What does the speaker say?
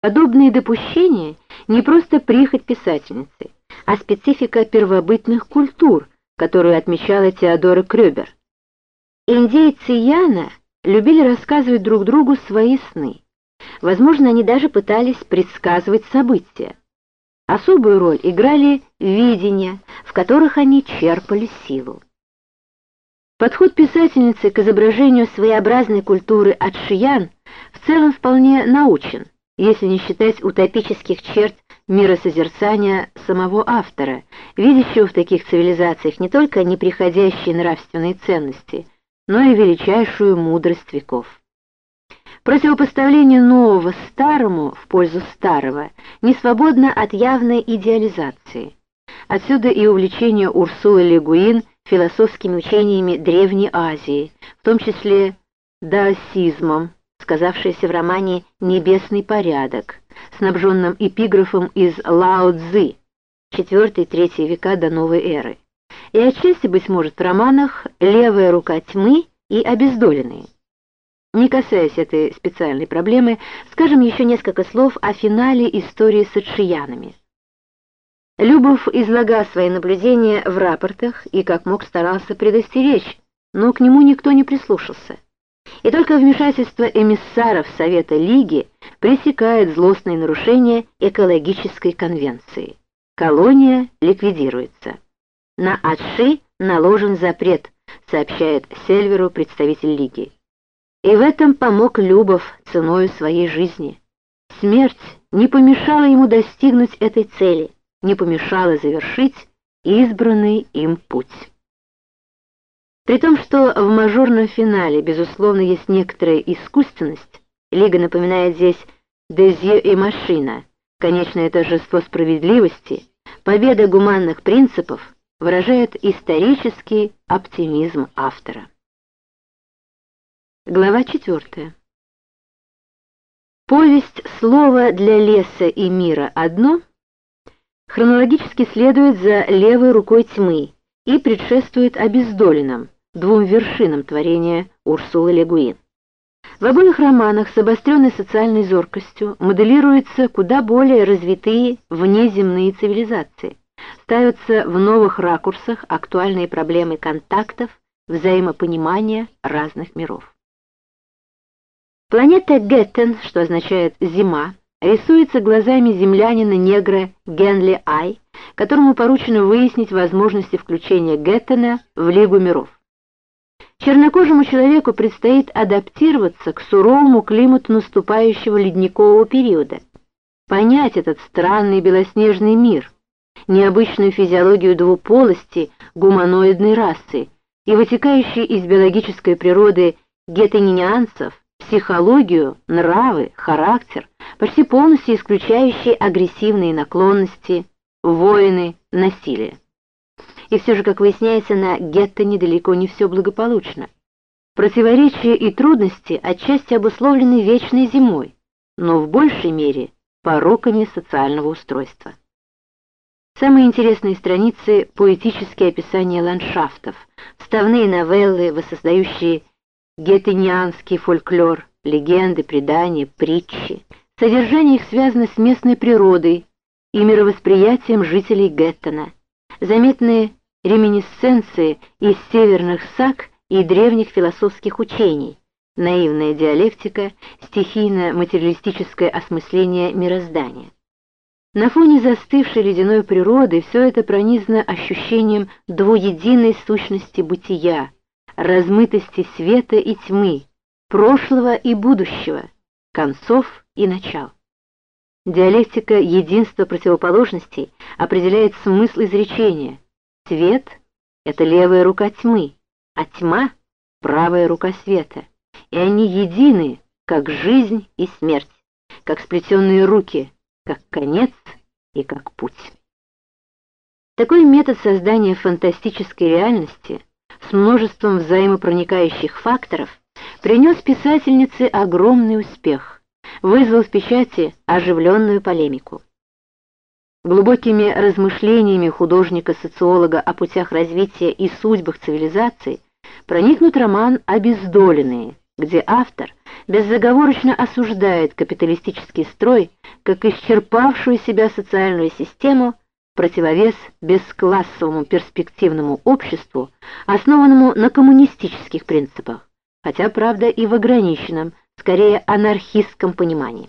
Подобные допущения не просто прихоть писательницы, а специфика первобытных культур, которую отмечала Теодора Крёбер. Индейцы Яна любили рассказывать друг другу свои сны. Возможно, они даже пытались предсказывать события. Особую роль играли видения, в которых они черпали силу. Подход писательницы к изображению своеобразной культуры отшиян в целом вполне научен, если не считать утопических черт миросозерцания самого автора, видящего в таких цивилизациях не только неприходящие нравственные ценности, но и величайшую мудрость веков. Противопоставление нового старому в пользу старого не свободно от явной идеализации. Отсюда и увлечение Урсулы Легуин философскими учениями Древней Азии, в том числе даосизмом, сказавшееся в романе «Небесный порядок», снабженном эпиграфом из Лао Цзы, 4-3 века до новой эры, и отчасти, быть может, в романах «Левая рука тьмы» и «Обездоленные». Не касаясь этой специальной проблемы, скажем еще несколько слов о финале истории с отшиянами. Любов излагал свои наблюдения в рапортах и как мог старался предостеречь, но к нему никто не прислушался. И только вмешательство эмиссаров Совета Лиги пресекает злостные нарушения экологической конвенции. Колония ликвидируется. На Адши наложен запрет, сообщает Сельверу представитель Лиги. И в этом помог Любов ценою своей жизни. Смерть не помешала ему достигнуть этой цели, не помешала завершить избранный им путь. При том, что в мажорном финале, безусловно, есть некоторая искусственность, Лига напоминает здесь «Дезье и машина», конечное торжество справедливости, победа гуманных принципов выражает исторический оптимизм автора. Глава 4. Повесть «Слово для леса и мира одно» хронологически следует за левой рукой тьмы и предшествует обездоленным, двум вершинам творения Урсулы Легуин. В обоих романах с обостренной социальной зоркостью моделируются куда более развитые внеземные цивилизации, ставятся в новых ракурсах актуальные проблемы контактов, взаимопонимания разных миров. Планета Геттен, что означает «зима», рисуется глазами землянина-негра Генли Ай, которому поручено выяснить возможности включения Геттена в Лигу миров. Чернокожему человеку предстоит адаптироваться к суровому климату наступающего ледникового периода, понять этот странный белоснежный мир, необычную физиологию двуполости гуманоидной расы и вытекающие из биологической природы гетенинианцев психологию, нравы, характер, почти полностью исключающие агрессивные наклонности, войны, насилие. И все же, как выясняется, на гетто недалеко не все благополучно. Противоречия и трудности отчасти обусловлены вечной зимой, но в большей мере пороками социального устройства. Самые интересные страницы — поэтические описания ландшафтов, вставные новеллы, воссоздающие гетенианский фольклор, легенды, предания, притчи. Содержание их связано с местной природой и мировосприятием жителей Геттона. Заметны реминисценции из северных саг и древних философских учений, наивная диалектика, стихийно-материалистическое осмысление мироздания. На фоне застывшей ледяной природы все это пронизано ощущением двуединой сущности бытия, размытости света и тьмы, прошлого и будущего, концов и начал. Диалектика единства противоположностей определяет смысл изречения. Свет — это левая рука тьмы, а тьма — правая рука света. И они едины, как жизнь и смерть, как сплетенные руки, как конец и как путь. Такой метод создания фантастической реальности — с множеством взаимопроникающих факторов, принес писательнице огромный успех, вызвал в печати оживленную полемику. Глубокими размышлениями художника-социолога о путях развития и судьбах цивилизации проникнут роман «Обездоленные», где автор беззаговорочно осуждает капиталистический строй как исчерпавшую себя социальную систему противовес бесклассовому перспективному обществу, основанному на коммунистических принципах, хотя, правда, и в ограниченном, скорее анархистском понимании.